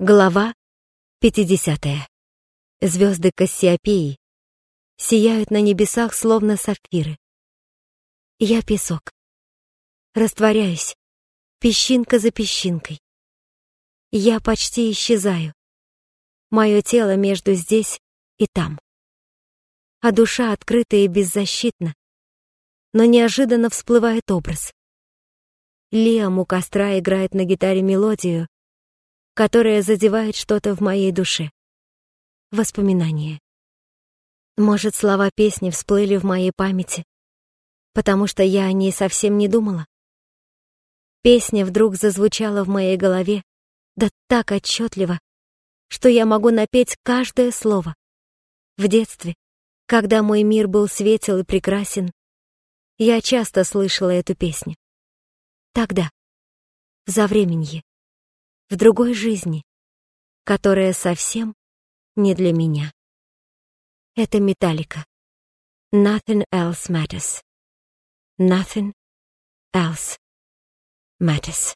Глава 50. Звезды Кассиопеи сияют на небесах, словно сапфиры. Я песок. Растворяюсь, песчинка за песчинкой. Я почти исчезаю. Мое тело между здесь и там. А душа открыта и беззащитна. Но неожиданно всплывает образ. Лиам у костра играет на гитаре мелодию, которая задевает что-то в моей душе. Воспоминания. Может, слова песни всплыли в моей памяти, потому что я о ней совсем не думала? Песня вдруг зазвучала в моей голове, да так отчетливо, что я могу напеть каждое слово. В детстве, когда мой мир был светел и прекрасен, я часто слышала эту песню. Тогда, в завременье в другой жизни, которая совсем не для меня. Это металлика. Nothing else matters. Nothing else matters.